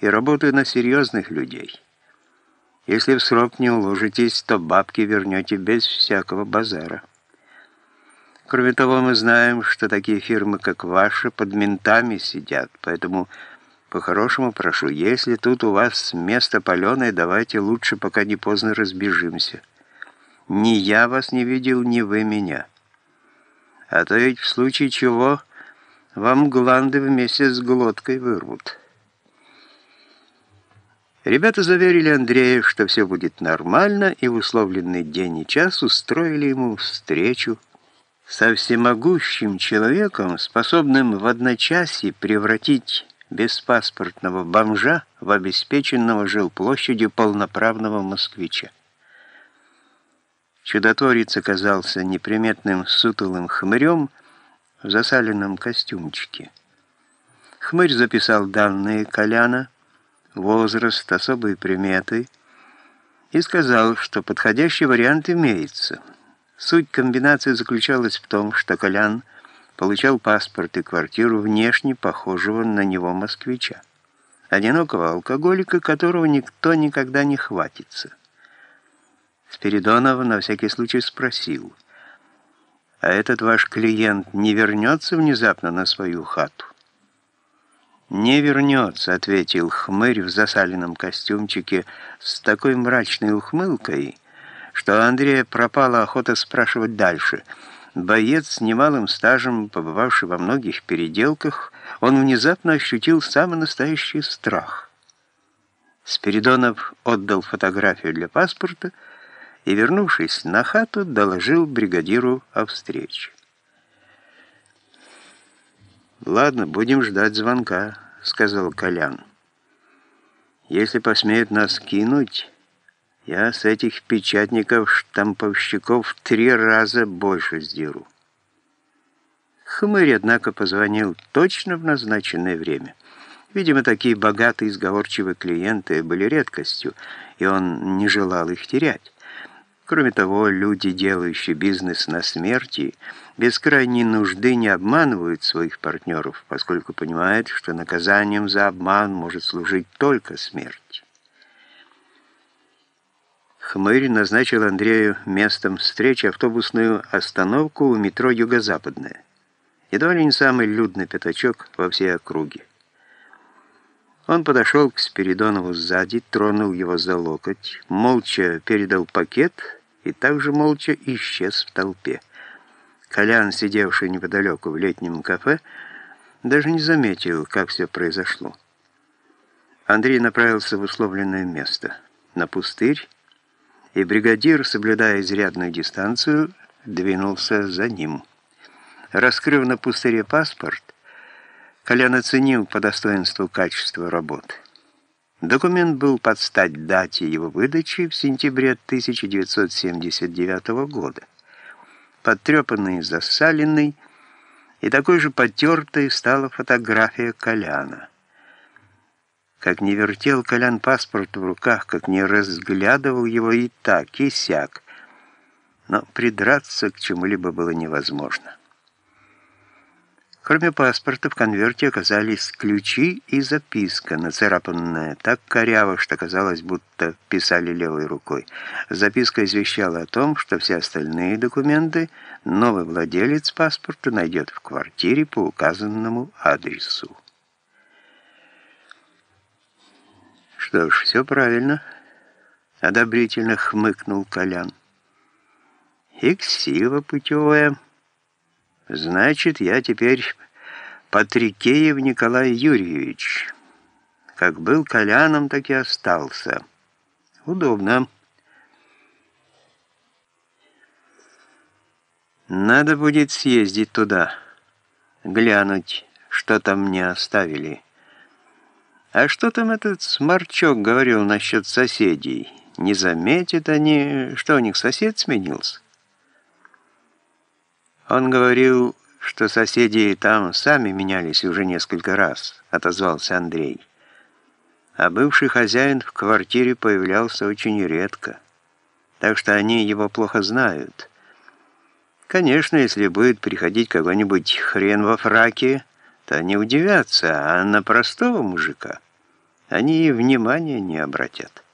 и работаю на серьезных людей. Если в срок не уложитесь, то бабки вернете без всякого базара. Кроме того, мы знаем, что такие фирмы, как ваша, под ментами сидят, поэтому по-хорошему прошу, если тут у вас место паленое, давайте лучше, пока не поздно разбежимся. Ни я вас не видел, ни вы меня. А то ведь в случае чего вам гланды вместе с глоткой вырвут». Ребята заверили Андрея, что все будет нормально, и в условленный день и час устроили ему встречу со всемогущим человеком, способным в одночасье превратить беспаспортного бомжа в обеспеченного жилплощадью полноправного москвича. Чудотворец оказался неприметным сутулым хмырем в засаленном костюмчике. Хмырь записал данные Коляна, возраст, особые приметы и сказал, что подходящий вариант имеется. Суть комбинации заключалась в том, что Колян получал паспорт и квартиру внешне похожего на него москвича, одинокого алкоголика, которого никто никогда не хватится. Спиридонов на всякий случай спросил, «А этот ваш клиент не вернется внезапно на свою хату?» «Не вернется», — ответил хмырь в засаленном костюмчике с такой мрачной ухмылкой, что Андрея пропала охота спрашивать дальше. Боец с немалым стажем, побывавший во многих переделках, он внезапно ощутил самый настоящий страх. Спиридонов отдал фотографию для паспорта и, вернувшись на хату, доложил бригадиру о встрече. «Ладно, будем ждать звонка», — сказал Колян. «Если посмеют нас кинуть, я с этих печатников-штамповщиков три раза больше сдеру». Хмырь, однако, позвонил точно в назначенное время. Видимо, такие богатые, сговорчивые клиенты были редкостью, и он не желал их терять. Кроме того, люди, делающие бизнес на смерти, без крайней нужды не обманывают своих партнеров, поскольку понимают, что наказанием за обман может служить только смерть. Хмырь назначил Андрею местом встречи автобусную остановку у метро «Юго-Западная». Едва ли не самый людный пятачок во всей округе. Он подошел к Спиридонову сзади, тронул его за локоть, молча передал пакет и также молча исчез в толпе. Колян, сидевший неподалеку в летнем кафе, даже не заметил, как все произошло. Андрей направился в условленное место, на пустырь, и бригадир, соблюдая изрядную дистанцию, двинулся за ним. Раскрыв на пустыре паспорт, Колян оценил по достоинству качество работы. Документ был под стать дате его выдачи в сентябре 1979 года. Потрепанный, засаленный и такой же потертой стала фотография Коляна. Как не вертел Колян паспорт в руках, как не разглядывал его и так, и сяк, но придраться к чему-либо было невозможно. Кроме паспорта в конверте оказались ключи и записка, нацарапанная так коряво, что казалось, будто писали левой рукой. Записка извещала о том, что все остальные документы новый владелец паспорта найдет в квартире по указанному адресу. «Что ж, все правильно», — одобрительно хмыкнул Колян. «Иксива путевая». Значит, я теперь Патрикеев Николай Юрьевич. Как был Коляном, так и остался. Удобно. Надо будет съездить туда, глянуть, что там мне оставили. А что там этот сморчок говорил насчет соседей? Не заметят они, что у них сосед сменился? Он говорил, что соседи там сами менялись уже несколько раз, отозвался Андрей. А бывший хозяин в квартире появлялся очень редко, так что они его плохо знают. Конечно, если будет приходить какой-нибудь хрен во фраке, то не удивятся, а на простого мужика они и внимания не обратят.